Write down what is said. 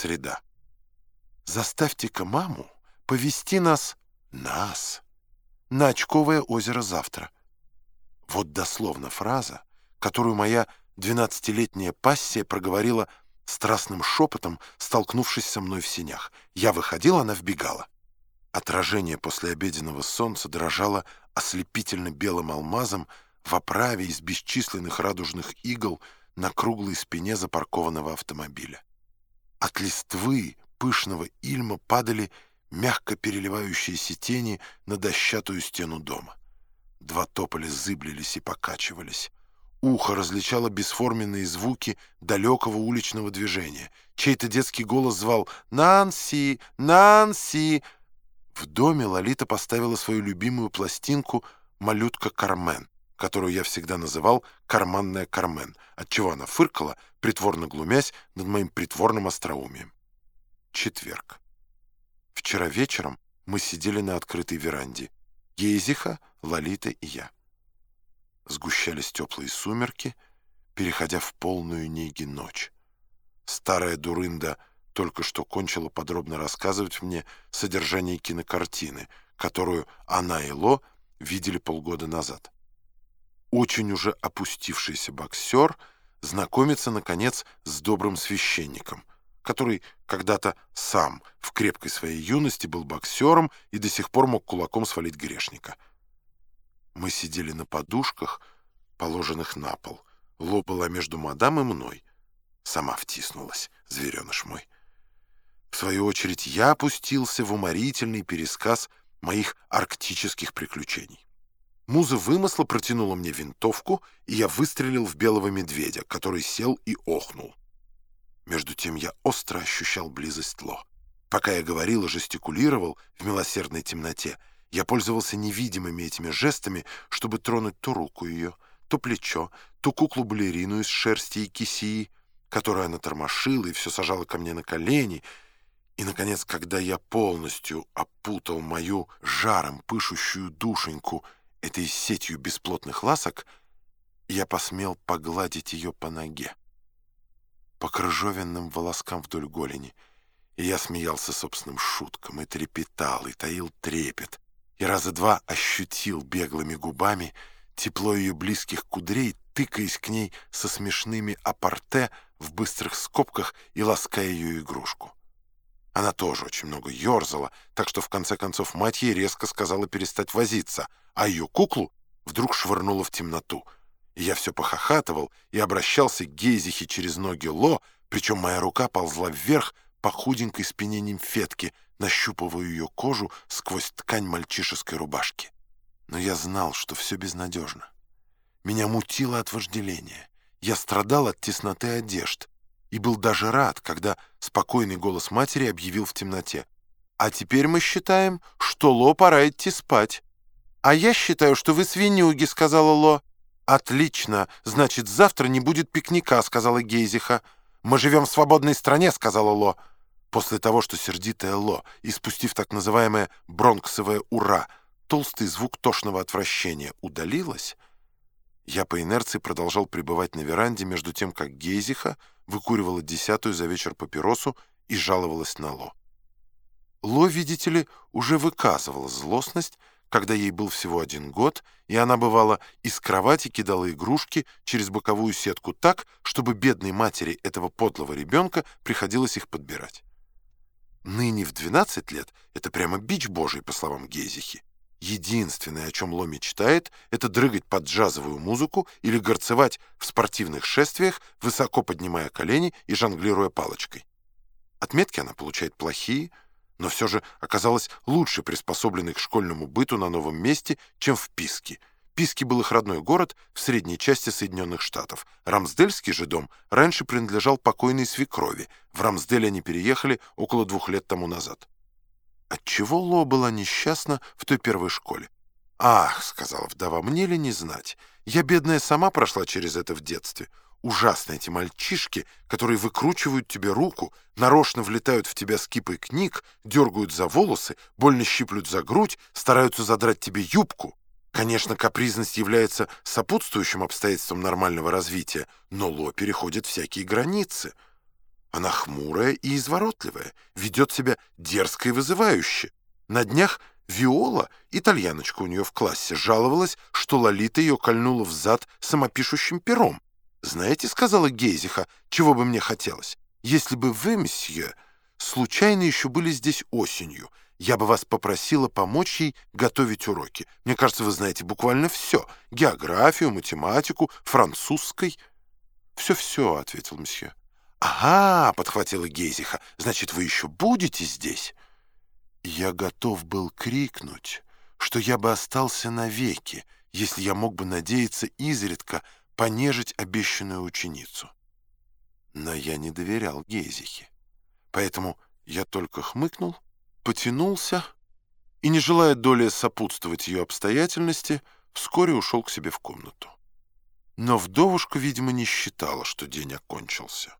Среда. Заставьте-ка маму повести нас, нас, на Очковое озеро завтра. Вот дословно фраза, которую моя двенадцатилетняя пассия проговорила страстным шепотом, столкнувшись со мной в сенях. Я выходил, она вбегала. Отражение после обеденного солнца дрожало ослепительно белым алмазом в оправе из бесчисленных радужных игл на круглой спине запаркованного автомобиля. От листвы пышного ильма падали мягко переливающиеся тени на дощатую стену дома. Два тополя зыблились и покачивались. Ухо различало бесформенные звуки далекого уличного движения. Чей-то детский голос звал «Нанси! Нанси!». В доме Лолита поставила свою любимую пластинку «Малютка Кармен», которую я всегда называл «Карманная Кармен», отчего она фыркала, притворно глумясь над моим притворным остроумием. Четверг. Вчера вечером мы сидели на открытой веранде. Гейзиха, Лолита и я. Сгущались теплые сумерки, переходя в полную неги ночь. Старая дурында только что кончила подробно рассказывать мне содержание кинокартины, которую она и Ло видели полгода назад. Очень уже опустившийся боксер знакомится, наконец, с добрым священником — который когда-то сам в крепкой своей юности был боксером и до сих пор мог кулаком свалить грешника. Мы сидели на подушках, положенных на пол. Ло была между мадам и мной. Сама втиснулась, звереныш мой. В свою очередь я опустился в уморительный пересказ моих арктических приключений. Муза вымысла протянула мне винтовку, и я выстрелил в белого медведя, который сел и охнул. Между тем я остро ощущал близость Ло. Пока я говорил и жестикулировал в милосердной темноте, я пользовался невидимыми этими жестами, чтобы тронуть то руку ее, то плечо, то куклу-балерину из шерсти и кисии, которую она тормошила и все сажала ко мне на колени. И, наконец, когда я полностью опутал мою жаром пышущую душеньку этой сетью бесплотных ласок, я посмел погладить ее по ноге по крыжовенным волоскам вдоль голени. И я смеялся собственным шуткам, и трепетал, и таил трепет, и раза два ощутил беглыми губами тепло ее близких кудрей, тыкаясь к ней со смешными апорте в быстрых скобках и лаская ее игрушку. Она тоже очень много ерзала, так что в конце концов мать ей резко сказала перестать возиться, а ее куклу вдруг швырнула в темноту — я все похохатывал и обращался к Гейзихе через ноги Ло, причем моя рука ползла вверх по худенькой спине нимфетки, нащупывая ее кожу сквозь ткань мальчишеской рубашки. Но я знал, что все безнадежно. Меня мутило от вожделения. Я страдал от тесноты одежд и был даже рад, когда спокойный голос матери объявил в темноте. «А теперь мы считаем, что Ло пора идти спать». «А я считаю, что вы свинюги», — сказала Ло. «Отлично! Значит, завтра не будет пикника», — сказала Гейзиха. «Мы живем в свободной стране», — сказала Ло. После того, что сердитая Ло, испустив так называемое бронксовое «ура», толстый звук тошного отвращения удалилась, я по инерции продолжал пребывать на веранде между тем, как Гейзиха выкуривала десятую за вечер папиросу и жаловалась на Ло. Ло, видите ли, уже выказывала злостность, когда ей был всего один год, и она, бывала, из кровати кидала игрушки через боковую сетку так, чтобы бедной матери этого подлого ребенка приходилось их подбирать. Ныне в 12 лет это прямо бич божий, по словам Гезихи. Единственное, о чем Ло мечтает, это дрыгать под джазовую музыку или горцевать в спортивных шествиях, высоко поднимая колени и жонглируя палочкой. Отметки она получает плохие — но все же оказалась лучше приспособленной к школьному быту на новом месте, чем в Писке. Писки был их родной город в средней части Соединенных Штатов. Рамсдельский же дом раньше принадлежал покойной свекрови. В Рамсдель они переехали около двух лет тому назад. Отчего Ло была несчастна в той первой школе? «Ах», — сказала вдова, — «мне ли не знать? Я, бедная, сама прошла через это в детстве. Ужасно эти мальчишки, которые выкручивают тебе руку, нарочно влетают в тебя с кипой книг, дергают за волосы, больно щиплют за грудь, стараются задрать тебе юбку. Конечно, капризность является сопутствующим обстоятельством нормального развития, но Ло переходит всякие границы. Она хмурая и изворотливая, ведет себя дерзко и вызывающе. На днях Виола, итальяночка у нее в классе, жаловалась, что Лолита ее кольнула в зад самопишущим пером. «Знаете, — сказала Гейзиха, — чего бы мне хотелось? Если бы вы, месье, случайно еще были здесь осенью, я бы вас попросила помочь ей готовить уроки. Мне кажется, вы знаете буквально все. Географию, математику, французской». «Все-все», — ответил месье. «Ага», — подхватила Гейзиха, — «значит, вы еще будете здесь?» Я готов был крикнуть, что я бы остался навеки, если я мог бы надеяться изредка понежить обещанную ученицу. Но я не доверял Гейзихе, поэтому я только хмыкнул, потянулся и, не желая доли сопутствовать ее обстоятельности, вскоре ушел к себе в комнату. Но вдовушка, видимо, не считала, что день окончился.